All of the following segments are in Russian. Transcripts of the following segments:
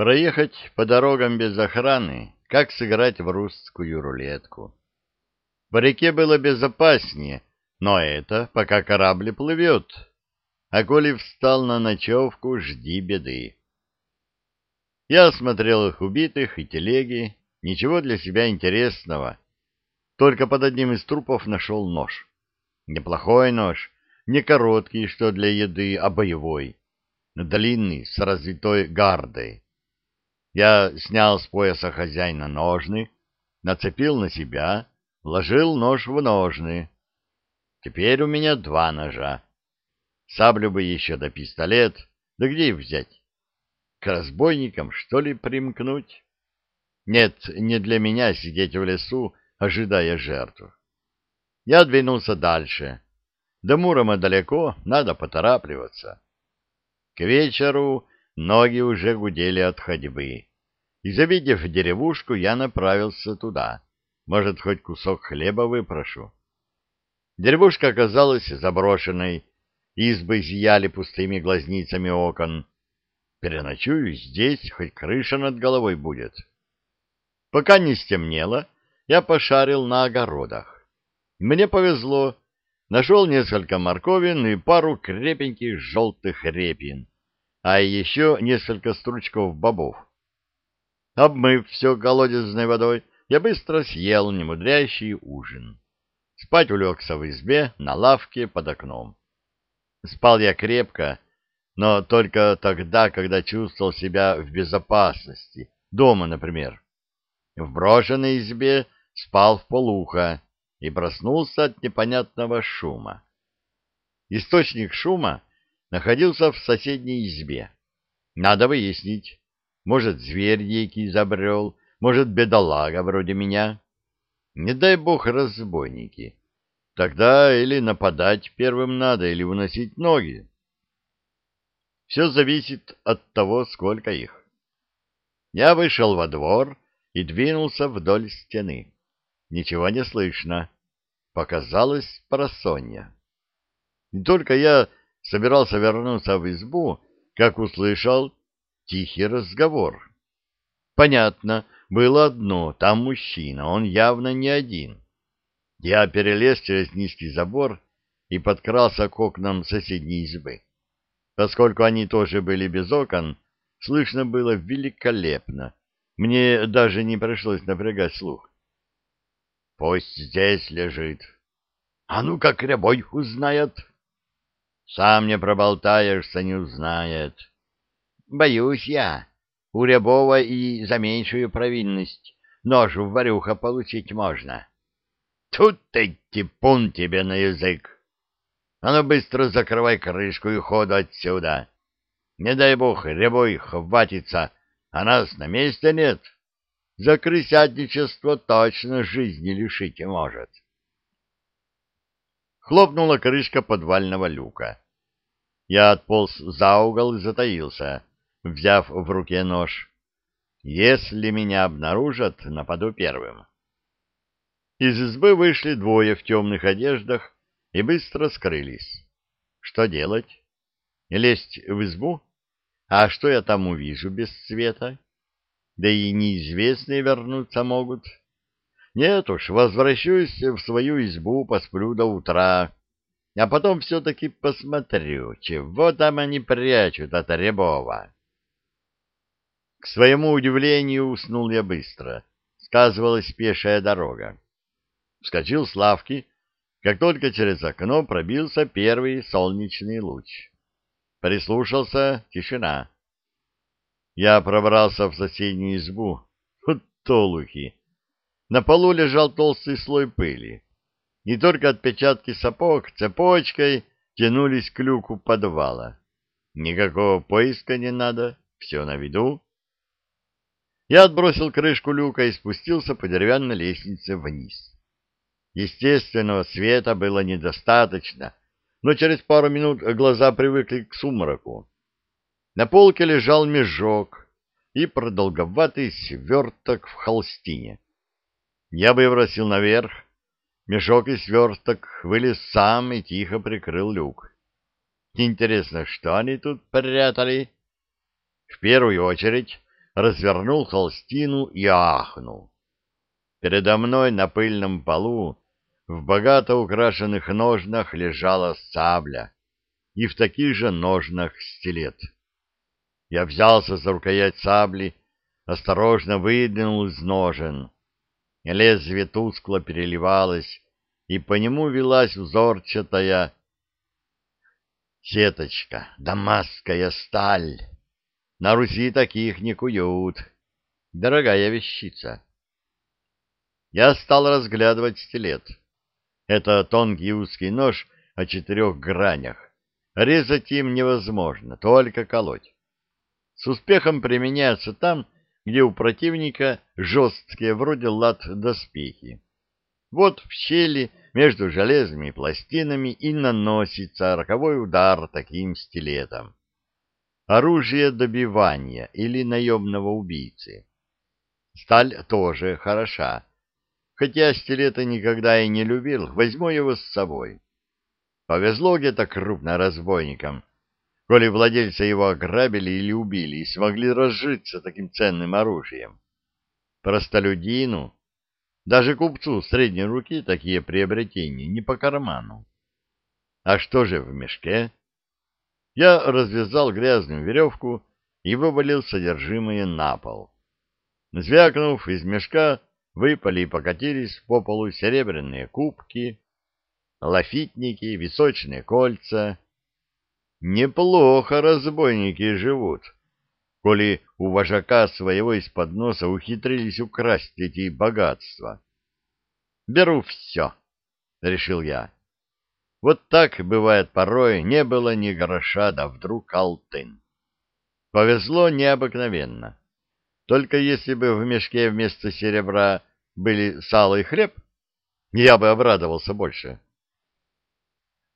Проехать по дорогам без охраны, как сыграть в русскую рулетку. По реке было безопаснее, но это пока корабль плывет. А коли встал на ночевку, жди беды. Я осмотрел их убитых и телеги, ничего для себя интересного. Только под одним из трупов нашел нож. Неплохой нож, не короткий, что для еды, а боевой, длинный, с развитой гардой. Я снял с пояса хозяина ножны, нацепил на себя, вложил нож в ножны. Теперь у меня два ножа. Саблю бы еще да пистолет, да где их взять? К разбойникам, что ли, примкнуть? Нет, не для меня сидеть в лесу, ожидая жертву. Я двинулся дальше. До Мурома далеко, надо поторапливаться. К вечеру ноги уже гудели от ходьбы. И, завидев деревушку, я направился туда. Может, хоть кусок хлеба выпрошу. Деревушка оказалась заброшенной, избы зияли пустыми глазницами окон. Переночую здесь, хоть крыша над головой будет. Пока не стемнело, я пошарил на огородах. Мне повезло. Нашел несколько морковин и пару крепеньких желтых репин, а еще несколько стручков бобов. Обмыв все колодезной водой, я быстро съел немудрящий ужин. Спать улегся в избе, на лавке, под окном. Спал я крепко, но только тогда, когда чувствовал себя в безопасности, дома, например. В брошенной избе спал в полухо и проснулся от непонятного шума. Источник шума находился в соседней избе. Надо выяснить. Может, зверь дикий забрел, может, бедолага вроде меня. Не дай бог разбойники. Тогда или нападать первым надо, или уносить ноги. Все зависит от того, сколько их. Я вышел во двор и двинулся вдоль стены. Ничего не слышно. Показалось просонья. И только я собирался вернуться в избу, как услышал тихий разговор. Понятно, было одно, там мужчина, он явно не один. Я перелез через низкий забор и подкрался к окнам соседней избы. Поскольку они тоже были без окон, слышно было великолепно. Мне даже не пришлось напрягать слух. Пусть здесь лежит. А ну как рябой узнает? Сам не проболтаешься, не узнает. Боюсь я. У Рябова и за меньшую провинность нож в варюха получить можно. Тут ты типун тебе на язык. А ну быстро закрывай крышку и ходу отсюда. Не дай бог, Рябой хватится, а нас на месте нет. — за крысятничество точно жизни лишить может. Хлопнула крышка подвального люка. Я отполз за угол и затаился, взяв в руке нож. Если меня обнаружат, нападу первым. Из избы вышли двое в темных одеждах и быстро скрылись. Что делать? Лезть в избу? А что я там увижу без света? да и неизвестные вернуться могут. Нет уж, возвращусь в свою избу, посплю до утра, а потом все-таки посмотрю, чего там они прячут от Рябова. К своему удивлению уснул я быстро. Сказывалась пешая дорога. Вскочил с лавки, как только через окно пробился первый солнечный луч. Прислушался — тишина. Я пробрался в соседнюю избу. Вот толухи! На полу лежал толстый слой пыли. И только отпечатки сапог цепочкой тянулись к люку подвала. Никакого поиска не надо, все на виду. Я отбросил крышку люка и спустился по деревянной лестнице вниз. Естественного света было недостаточно, но через пару минут глаза привыкли к сумраку. На полке лежал межок и продолговатый сверток в холстине. Я выбросил наверх. Мешок и сверток вылез сам и тихо прикрыл люк. Интересно, что они тут прятали? В первую очередь развернул холстину и ахнул. Передо мной на пыльном полу в богато украшенных ножнах лежала сабля, и в таких же ножнах стилет. Я взялся за рукоять сабли, осторожно выдвинул из ножен. Лезвие тускло переливалось, и по нему велась узорчатая сеточка, дамасская сталь. На Руси таких не куют. Дорогая вещица. Я стал разглядывать стилет. Это тонкий узкий нож о четырех гранях. Резать им невозможно, только колоть. С успехом применяется там, где у противника жесткие, вроде лад, доспехи. Вот в щели между железными пластинами и наносится роковой удар таким стилетом. Оружие добивания или наемного убийцы. Сталь тоже хороша. Хотя стилета никогда и не любил, возьму его с собой. Повезло где-то крупно разбойникам, коли владельцы его ограбили или убили и смогли разжиться таким ценным оружием. Простолюдину даже купцу средней руки такие приобретения не по карману. А что же в мешке? Я развязал грязную веревку и вывалил содержимое на пол. Звякнув из мешка, выпали и покатились по полу серебряные кубки, лафитники, височные кольца. Неплохо разбойники живут, коли у вожака своего из-под носа ухитрились украсть эти богатства. «Беру все», — решил я. Вот так бывает порой, не было ни гроша, да вдруг алтын. Повезло необыкновенно. Только если бы в мешке вместо серебра были сало и хлеб, я бы обрадовался больше.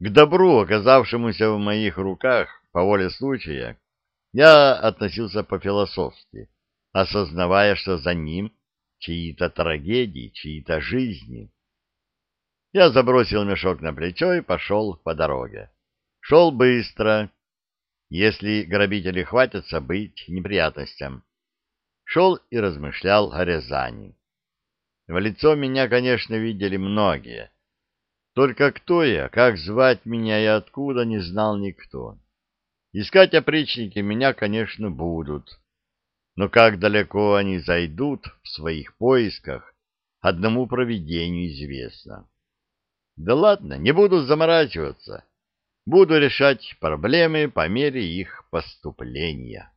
К добру, оказавшемуся в моих руках по воле случая, я относился по-философски, осознавая, что за ним чьи-то трагедии, чьи-то жизни. Я забросил мешок на плечо и пошел по дороге. Шел быстро, если грабители хватятся быть неприятностям. Шел и размышлял о Рязани. В лицо меня, конечно, видели многие. Только кто я, как звать меня и откуда, не знал никто. Искать опричники меня, конечно, будут. Но как далеко они зайдут в своих поисках, одному провидению известно. Да ладно, не буду заморачиваться. Буду решать проблемы по мере их поступления.